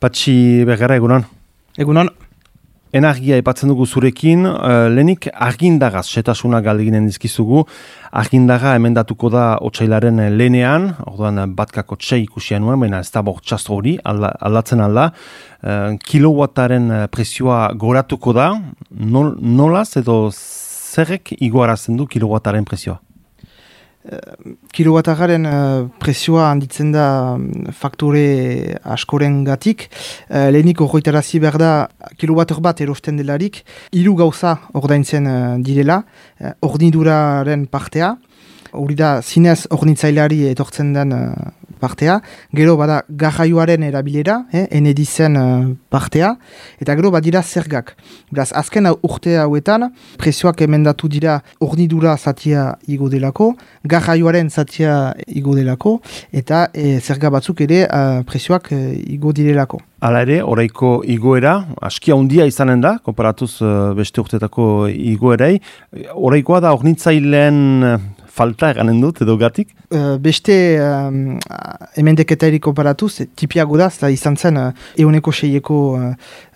Patxi begara egunon. Egunon. Energia epatzen dugu zurekin, uh, lehenik argindagaz, setasuna galdeginen dizkizugu, argindaga emendatuko da otxailaren lehenean, orduan batkako txai ikusian nuen, baina ez da bortxaz hori, aldatzen alda, uh, kilowattaren presioa goratuko da, nol, nolaz edo zerrek igoarazten du kilowattaren presioa? Kilowattagaren uh, presioa handitzen da mm, faktore askoren gatik. Uh, lehenik horretarazi behar da kilowatter bat erosten delarik, hiru gauza ordaintzen uh, direla, uh, orniduraren partea, hori da zinez ornitzaileari etortzen den partea, gero bada garraioaren erabilera, eh, enedizen uh, partea, eta gero badira zergak. Beraz, azken urte hauetan, presioak emendatu dira ornidura zatia igo delako, garraioaren zatia igo delako, eta e, zerga batzuk ere uh, presioak uh, igo direlako. Hala ere, oraiko igoera, askia handia izanen da, komparatuz beste urtetako igoerei, oraikoa da ornitzaileen falta eganen dut edo gatik? Uh, beste um, emendeketarik operatuz, tipiago da, eta izan zen uh, euneko seieko uh,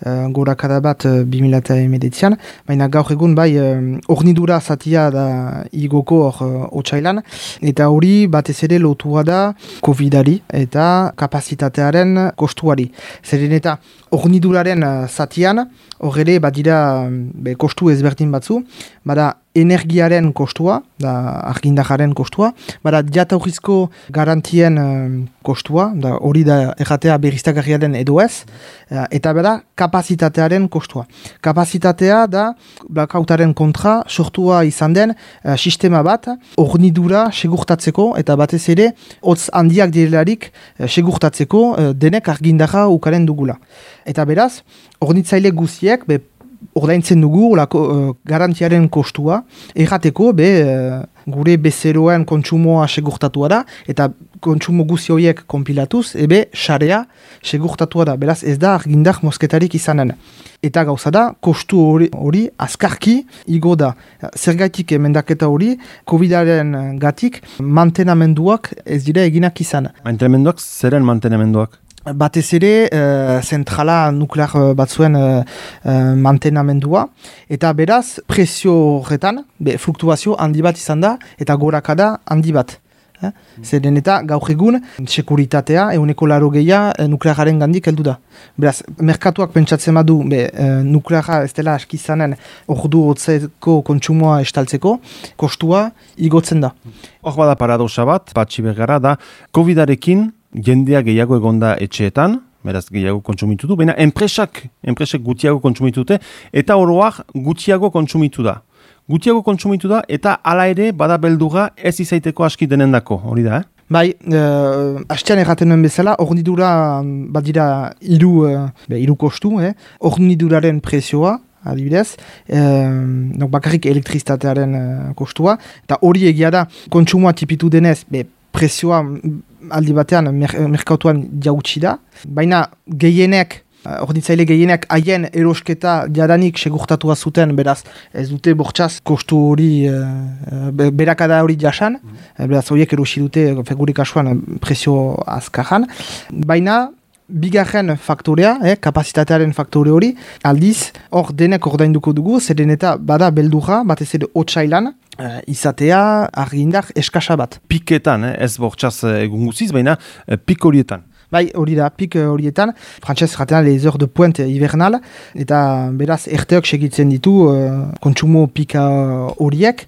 uh, gorakada bat uh, 2000 baina gaur egun bai uh, ornidura zatia da igoko hor uh, otxailan, eta hori batez ere lotua da COVID-ari eta kapasitatearen kostuari. Zeren eta orniduraren uh, zatian, hor badira be, kostu ezberdin batzu, bada energiaren kostua, da argindajaren kostua, bada jataurizko garantien kostua, da hori da erratea berriztakarriaren edo ez, uh, eta bada kapazitatearen kostua. Kapazitatea da blakautaren kontra sortua izan den uh, sistema bat, ornidura segurtatzeko, eta batez ere, hotz handiak direlarik uh, segurtatzeko denek argindaja ukaren dugula. Eta beraz, ornitzaile guziek, be, ordaintzen dugu olako, uh, garantiaren kostua, errateko be uh, gure bezeroen kontsumoa segurtatua da, eta kontsumo guzi horiek konpilatuz, ebe xarea segurtatua da, beraz ez da argindak mosketarik izanen. Eta gauza da, kostu hori, hori azkarki igo da. Zergaitik emendaketa hori, COVID-aren gatik mantenamenduak ez dira eginak izan. Mantenamenduak, zeren mantenamenduak? Batez ere uh, zentrala nuklear uh, batzuen uh, mantenamendua eta beraz presio horretan be, fluktuazio handi bat izan da eta gorakada handi bat. Eh? Zeren eta gaur egun sekuritatea euneko laro gehia nukleararen gandik heldu da. Beraz, merkatuak pentsatzen badu be, nukleara ez dela askizanen ordu hotzeko kontsumoa estaltzeko, kostua igotzen da. Hor bada paradoxa bat, patxi begara da, COVID-arekin jendea gehiago egonda etxeetan, beraz gehiago kontsumitu du, baina enpresak, enpresak gutiago kontsumitu dute, eta oroak gutiago kontsumitu da. Gutiago kontsumitu da, eta hala ere bada belduga ez izaiteko aski denendako, hori da, eh? Bai, uh, hastean erraten nuen bezala, ornidura badira iru, uh, iru kostu, eh? orniduraren presioa, adibidez, uh, bakarrik elektriztatearen uh, kostua, eta hori egia da, kontsumoa tipitu denez, be, presioa aldi batean mer merkatuan jautsi da, baina gehienek, uh, orditzaile gehienek haien erosketa jadanik segurtatua zuten, beraz ez dute bortxaz kostu hori uh, berakada hori jasan, mm beraz horiek erosi dute fegurik asuan presio azkajan, baina bigarren faktorea, eh, kapasitatearen faktore hori, aldiz, hor denek ordainduko dugu, zeren eta bada beldurra, batez ere otxailan, uh, izatea argindar eskasa bat. Piketan, eh, ez bortxaz egun guziz, baina uh, pik horietan. Bai, hori da, pik horietan, frantxez jatean heures de pointe hivernal, eta beraz, erteok segitzen ditu uh, kontsumo pika horiek,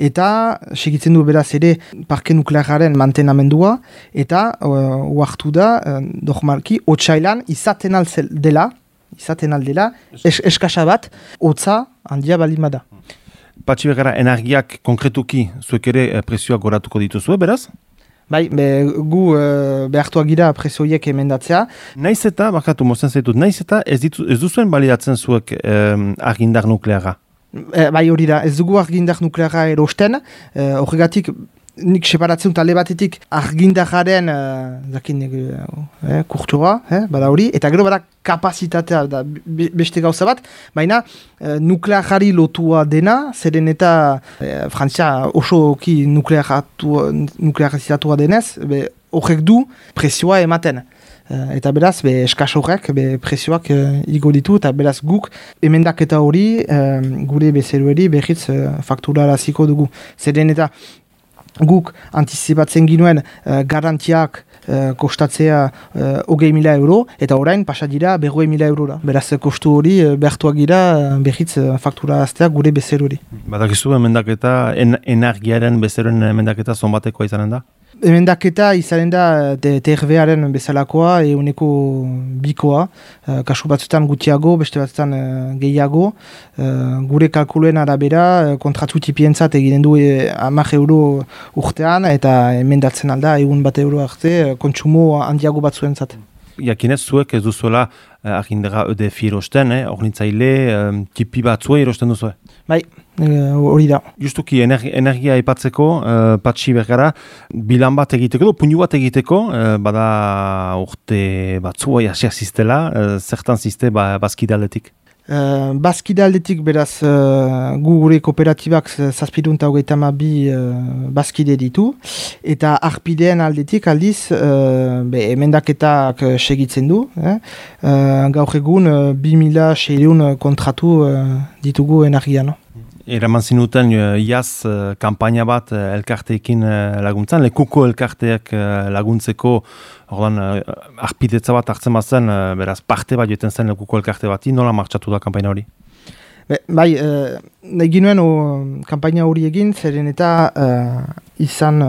eta segitzen du beraz ere parke nukleararen mantenamendua, eta uh, uartu da, uh, normalki, otxailan izaten alzel dela, izaten aldela, es, eskasa bat, hotza handia balimada. Patxi begara, energiak konkretuki zuek ere eh, presioak goratuko dituzue, beraz? Bai, be, gu uh, behartuak gira presioiek emendatzea. Naiz eta, bakatu mozten zaitut, naiz eta ez, ditu, ez duzuen baliatzen zuek um, argindar nukleara? E, bai hori da, ez dugu argindar nukleara erosten, horregatik nik separatzen talde batetik argindajaren uh, zakin uh, kurtua, eh, bada hori, eta gero bada kapazitatea da beste gauza bat, baina uh, nukleajari lotua dena, zeren eta uh, Frantzia oso ki nuklearizatu denez, horrek du presioa ematen. eta beraz, be eskasorrak, be presioak uh, igo ditu, eta beraz guk emendaketa hori gure bezerueri behitz uh, faktura dugu. Zeren eta guk antizipatzen ginuen uh, garantiak uh, kostatzea uh, hogei mila euro, eta orain pasa dira mila eurora. Beraz, kostu hori uh, behartuak gira uh, behitz uh, faktura aztea gure bezeruri. Badakizu emendaketa, en, energiaren bezeren emendaketa zonbatekoa izanen da? Emendaketa izanen da TRV-aren bezalakoa, eguneko bikoa, uh, kasu batzutan gutiago, beste batzutan uh, gehiago, uh, gure kalkuluen arabera, kontratu tipientzat eginen du uh, amak euro urtean, eta emendatzen alda, egun bat euro arte, kontsumo handiago batzuentzat. Jakinez zuek ez duzuela uh, agindera EDF erosten, eh? ornitzaile, um, tipi batzua erosten duzu? Bai, hori da. Justuki energia aipatzeko, uh, patxi bergara, bilan bat egiteko, punu bat egiteko, uh, bada urte batzua jasiak ziztela, uh, zertan zizte ba, bazkidaletik? Uh, bazkide aldetik beraz uh, gu gure kooperatibak zazpidun eta hogeita bi uh, bazkide ditu eta arpideen aldetik aldiz uh, be, emendaketak segitzen du eh? uh, gaur egun uh, 2000 kontratu uh, ditugu energian. No? Eraman zinuten jaz kampaina bat elkarteekin laguntzen, lekuko elkarteak laguntzeko ordan arpidetza bat hartzen bat zen, beraz parte bat joten zen lekuko elkarte bati, nola martxatu da kampaina hori? Be, bai, e, nahi ginuen o, kampaina hori egin, zeren eta izan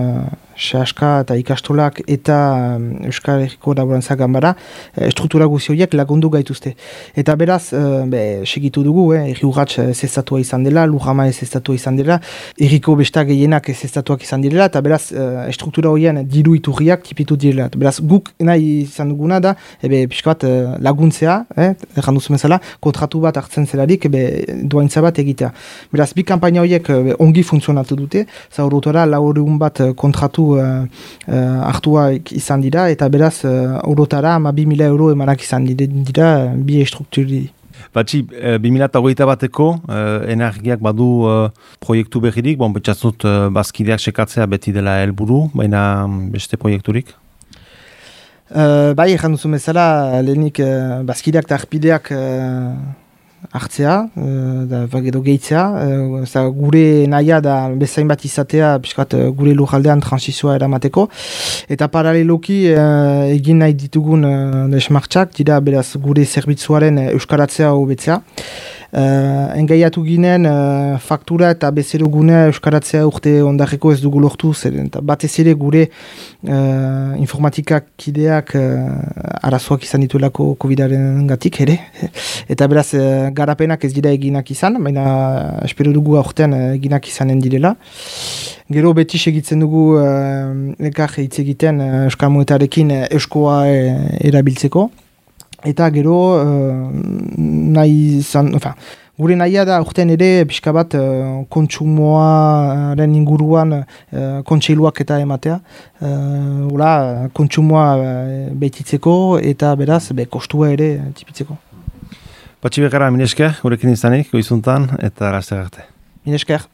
sehaska eta ikastolak eta um, Euskal Herriko Laborantza Gambara e, struktura guzioiek lagundu gaituzte. Eta beraz, e, be, segitu dugu, eh, erri urratx zestatua izan dela, lujama ez zestatua izan dela, erriko besta gehienak ez zestatuak izan dela, eta beraz, e, struktura horien diru iturriak tipitu dira. Beraz, guk nahi izan duguna da, ebe, pixka bat laguntzea, eh, errandu kontratu bat hartzen zelarik, ebe, duaintza bat egitea. Beraz, bi kampaina horiek ongi funtzionatu dute, zaurotora laurun bat kontratu uh, hartua izan dira, eta beraz, uh, orotara ama bi mila euro emanak izan dira, bi estrukturi. Batxi, e, 2008 bateko energiak badu proiektu behirik, bon, betxatzut e, bazkideak sekatzea beti dela helburu, baina beste proiekturik? Uh, bai, ezan duzu bezala, lehenik uh, bazkideak eta arpideak hartzea, uh, da, edo gehitzea, uh, gure naia da bezain bat izatea, piskat, uh, gure lujaldean transizioa eramateko, eta paraleloki uh, egin nahi ditugun uh, desmartxak, dira beraz gure zerbitzuaren euskaratzea hobetzea. Uh, engaiatu ginen uh, faktura eta bezero gunea euskaratzea urte ondareko ez dugu lortu zer, eta batez ere gure uh, informatikak kideak uh, arazoak izan dituelako COVID-aren gatik ere. Eta beraz uh, garapenak ez dira eginak izan baina espero dugu aurten uh, eginak izanen direla. Gero beti segitzen dugu uh, ekar hitz egiten uh, euskal uh, euskoa erabiltzeko eta gero uh, nahi zan, ofa, gure nahia da urten ere pixka bat uh, kontsumoaren inguruan uh, kontseiluak eta ematea uh, kontsumoa uh, behititzeko eta beraz be, kostua ere tipitzeko Patxi bekara, minesker, gurekin izanik, goizuntan, eta gazte garte. Minesker.